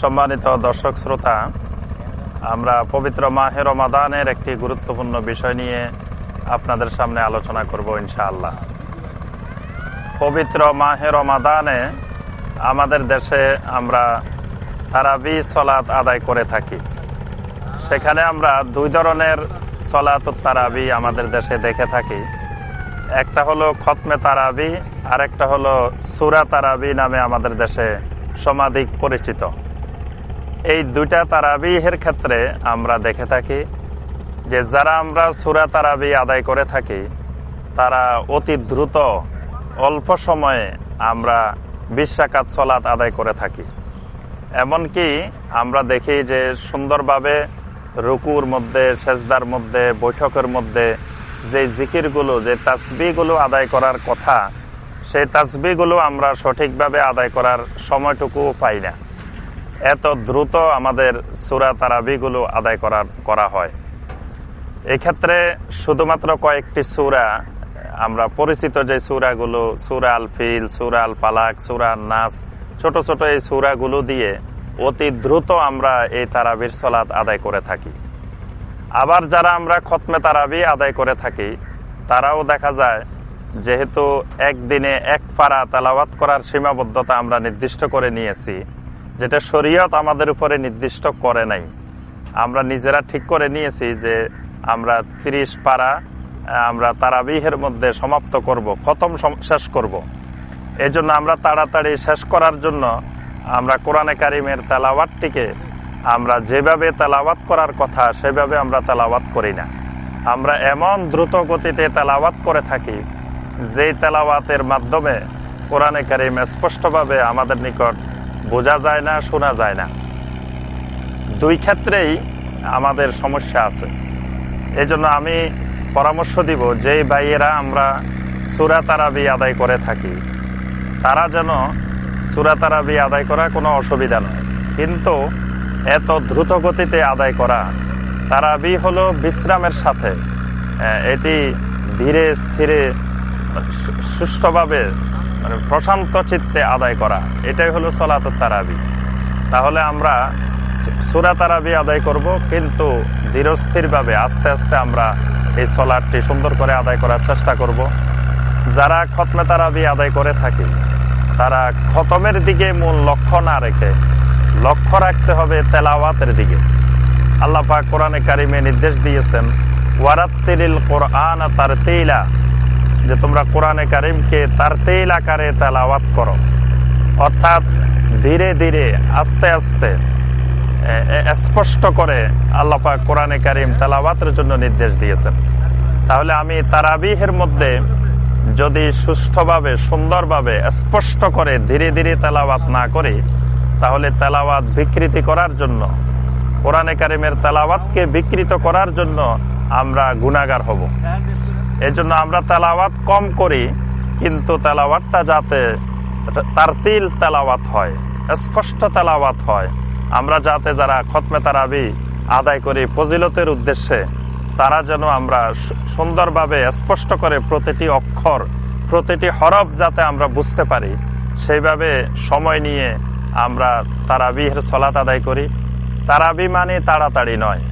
সম্মানিত দর্শক শ্রোতা, আমরা পবিত্র মাহে রমাদানের একটি গুরুত্বপূর্ণ বিষয় নিয়ে আপনাদের সামনে আলোচনা করব ইনশাআল্লাহ। পবিত্র মাহে রমাদানে আমাদের দেশে আমরা তারাবি সলাত আদায় করে থাকি। সেখানে আমরা দুই ধরনের সলাত তারাবি আমাদের দেশে দেখে থাকি। একটা হলো খতমে তারাবি আর একটা হলো সুরা তারাবি নামে আমাদের দেশে সমাধিক পরিচিত। এই দুইটা তারাবিহের ক্ষেত্রে আমরা দেখে থাকি যে যারা আমরা সুরা তারাবি আদায় করে থাকি, তারা অতি দ্রুত অল্প সময়ে আমরা বিশ্বাকাত সলাত আদায় করে থাকি। এমনকি আমরা দেখি যে সুন্দরভাবে রুকুর মধ্যে, সেজদার মধ্যে, বৈঠকের মধ্যে যে জিকিরগুলো, যে তাসবিগুলো আদায় করার কথা, সেই তাসবিগুলো আমরা সঠিকভাবে আদায় করার সময়টুকু পাই না। এত দ্রুত আমাদের সুরা তারাবিগুলো আদায় করার, করা হয়। এক্ষেত্রে শুধুমাত্র কয়েকটি সুরা, আমরা পরিচিত যে সুরাগুলো, সুরা আল ফিল, সুরা আল পালাক সুরা নাস, ছোট ছোট এই সুরাগুলো দিয়ে অতি দ্রুত আমরা এই তারাবির সলাৎ আদায় করে থাকি। আবার যারা আমরা খতমে তারাবি আদায় করে থাকি, তারাও দেখা যায় যেহেতু একদিনে এক পারা তালাবাত করার সীমাবদ্ধতা আমরা নির্দিষ্ট করে নিয়েছি যেটা শরীয়ত আমাদের উপরে নির্দিষ্ট করে নাই আমরা নিজেরা ঠিক করে নিয়েছি যে আমরা ত্রিশ পারা, আমরা তারাবিহের মধ্যে সমাপ্ত করব, খতম শেষ করব। এই জন্য আমরা তাড়াতাড়ি শেষ করার জন্য আমরা কোরআনে কারিমের তেলাওয়াতটিকে আমরা যেভাবে তেলাওয়াত করার কথা, সেভাবে আমরা তেলাওয়াত করি না আমরা এমন দ্রুত গতিতে তেলাওয়াত করে থাকি, যেই তেলাওয়াতের মাধ্যমে কোরআনে কারিম স্পষ্টভাবে আমাদের নিকট বোঝা যায় না, শোনা যায় না। দুই ক্ষেত্রেই আমাদের সমস্যা আছে। এই জন্য আমি পরামর্শ দিব, যেই ভাইয়েরা আমরা সুরা তারাবি আদায় করে থাকি, তারা যেন সুরা তারাবি আদায় করা কোনো অসুবিধা নয়। কিন্তু এত দ্রুত গতিতে আদায় করা, তারাবি হলো বিশ্রামের সাথে এটি ধীরে স্থিরে সুষ্ঠুভাবে মানে প্রশান্ত চিত্তে আদায় করা। এটাই হলো সলাত তারাবি। তাহলে আমরা সুরা তারাবি আদায় করব, কিন্তু ধীরস্থিরভাবে আস্তে আস্তে আমরা এই সলাটটি সুন্দর করে আদায় করার চেষ্টা করব। যারা খতমে তারাবি আদায় করে থাকি, তারা খতমের দিকে মূল লক্ষ্য না রেখে লক্ষ্য রাখতে হবে তেলাওয়াতের দিকে। আল্লাহ পাক কোরআনে কারিমে নির্দেশ দিয়েছেন ওয়ারাত্তিল কোরআন তার তেইলা যে তোমরা কোরআনে কারিমকে তার তেল আকারে তেলাওয়াত করো। অর্থাৎ ধীরে ধীরে, আস্তে আস্তে স্পষ্ট করে আল্লাপা কোরআনে কারিম তেলাওয়াতের জন্য নির্দেশ দিয়েছেন। তাহলে আমি তারাবিহের মধ্যে যদি সুষ্ঠুভাবে, সুন্দরভাবে স্পষ্ট করে ধীরে ধীরে তেলাওয়াত না করি, তাহলে তেলাওয়াত বিকৃতি করার জন্য, কোরআনে কারিমের তেলাওয়াতকে বিকৃত করার জন্য আমরা গুণাগার হব। এই জন্য আমরা তেলাওয়াত কম করি, কিন্তু তেলাওয়াতটা যাতে তার তিল তেলাওয়াত হয়, স্পষ্ট তেলাওয়াত হয়। আমরা যাতে যারা খতমে তারাবি আদায় করি ফজিলতের উদ্দেশ্যে, তারা যেন আমরা সুন্দরভাবে স্পষ্ট করে প্রতিটি অক্ষর, প্রতিটি হরফ যাতে আমরা বুঝতে পারি, সেইভাবে সময় নিয়ে আমরা তারাবিহের সলাত আদায় করি। তারাবি মানে তাড়াতাড়ি নয়।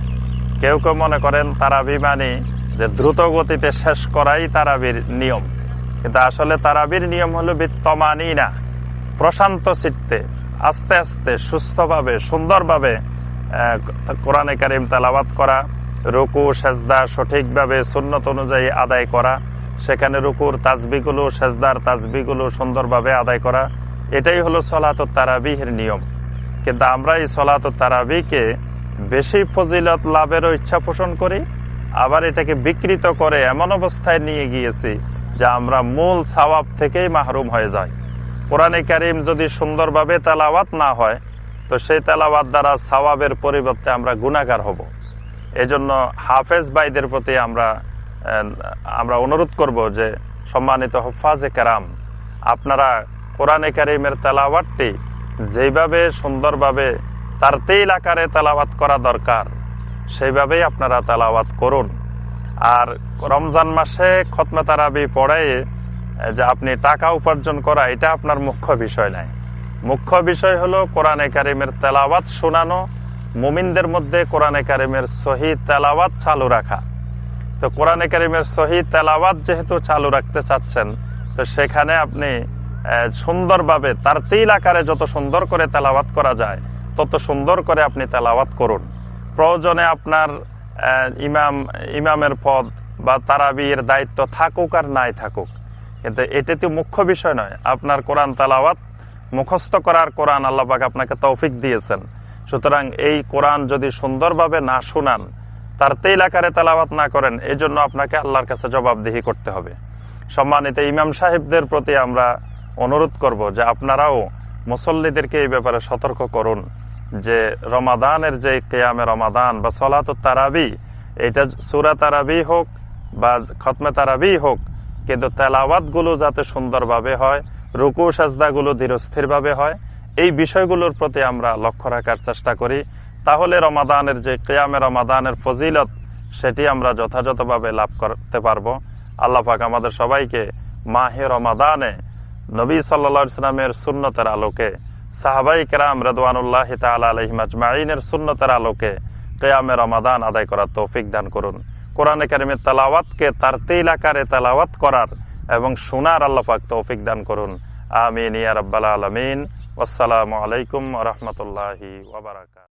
কেউ কেউ মনে করেন তারাবি মানে যে দ্রুত গতিতে শেষ করাই তারাবির নিয়ম। কিন্তু আসলে তারাবির নিয়ম হলো বিত্তমানি না। প্রশান্ত চিত্তে, আস্তে আস্তে, সুস্থভাবে, সুন্দরভাবে কোরআনে কারিম তালাবাত করা, রুকু, সেজদা সঠিকভাবে, সুন্নত অনুযায়ী আদায় করা, সেখানে রুকুর তাজবিগুলো, সেজদার তাজবিগুলো সুন্দরভাবে আদায় করা, এটাই হলো সলাত তারাবিহের নিয়ম। কিন্তু আমরা এই সলাত তারাবিকে বেশি ফজিলত লাভেরও ইচ্ছা পোষণ করি আবার এটাকে বিকৃত করে এমন অবস্থায় নিয়ে গিয়েছি যে আমরা মূল সওয়াব থেকেই মাহরুম হয়ে যাই। কোরআনে কারিম যদি সুন্দরভাবে তালাওয়াত না হয়, তো সেই তেলাওয়াত দ্বারা সওয়াবের পরিবর্তে আমরা গুণাগার হব। এজন্য হাফেজ বাইদের প্রতি আমরা আমরা অনুরোধ করব যে সম্মানিত হফাজে কারাম, আপনারা কোরআনে কারিমের তেলাওয়াতটি যেভাবে সুন্দরভাবে তার তেল আকারে তেলাওয়াত করা দরকার সেইভাবেই আপনারা তেলাওয়াত করুন। আর রমজান মাসে খতমে তারাবি পড়াই যে আপনি টাকা উপার্জন করা, এটা আপনার মুখ্য বিষয় নাই। মুখ্য বিষয় হলো কোরআনে কারিমের তেলাওয়াত শোনানো, মুমিনদের মধ্যে কোরআনে কারিমের সহি তেলাওয়াত চালু রাখা। তো কোরআনে কারিমের সহি তেলাওয়াত যেহেতু চালু রাখতে চাচ্ছেন, তো সেখানে আপনি সুন্দরভাবে তার তিল আকারে যত সুন্দর করে তেলাওয়াত করা যায়, তত সুন্দর করে আপনি তেলাওয়াত করুন। প্রয়োজনে আপনার ইমাম, ইমামের পদ বা তারাবির দায়িত্ব থাকুক আর নাই থাকুক। কিন্তু এটা তো মুখ্য বিষয় নয়। আপনার কোরআন তালাওয়াত মুখস্থ করার কোরআন আল্লাপাক আপনাকে তৌফিক দিয়েছেন। সুতরাং এই কোরআন যদি সুন্দরভাবে না শুনান, তার তেল আকারে তেলাওয়াত না করেন এই জন্য আপনাকে আল্লাহর কাছে জবাবদিহি করতে হবে। সম্মানিত ইমাম সাহেবদের প্রতি আমরা অনুরোধ করব যে আপনারাও মুসল্লিদেরকে এই ব্যাপারে সতর্ক করুন। যে রমাদানের যে কেয়ামে রমাদান বা সলাত তারাবি এটা সুরা তারাবি হোক বা খতমে তারাবি হোক, কিন্তু তেলাওয়াতগুলো যাতে সুন্দরভাবে হয়, রুকু সাজদা গুলো ধীরস্থির হয়, এই বিষয়গুলোর প্রতি আমরা লক্ষ্য রাখার চেষ্টা করি। তাহলে রমাদানের যে কেয়ামে রমাদানের ফজিলত, সেটি আমরা যথাযথভাবে লাভ করতে পারব। আল্লাহ পাক আমাদের সবাইকে মাহে রমাদানে নবী সাল্লা ইসলামের সুন্নতের আলোকে সাহাবাই কেরাম রেদওয়ানুল্লাহ আলহিমাজমাইনের সুন্নতের আলোকে কেয়ামে রমাদান আদায় করার তৌফিক দান করুন। কোরআনে কারিমের তালাওয়াতকে তার তেল আকারে তালাওয়াত করার এবং সোনার আল্লাপাক তৌফিক দান করুন। আমিন ইয়ারব্বাল আলমিন। আসসালামু আলাইকুম রহমতুল্লাহি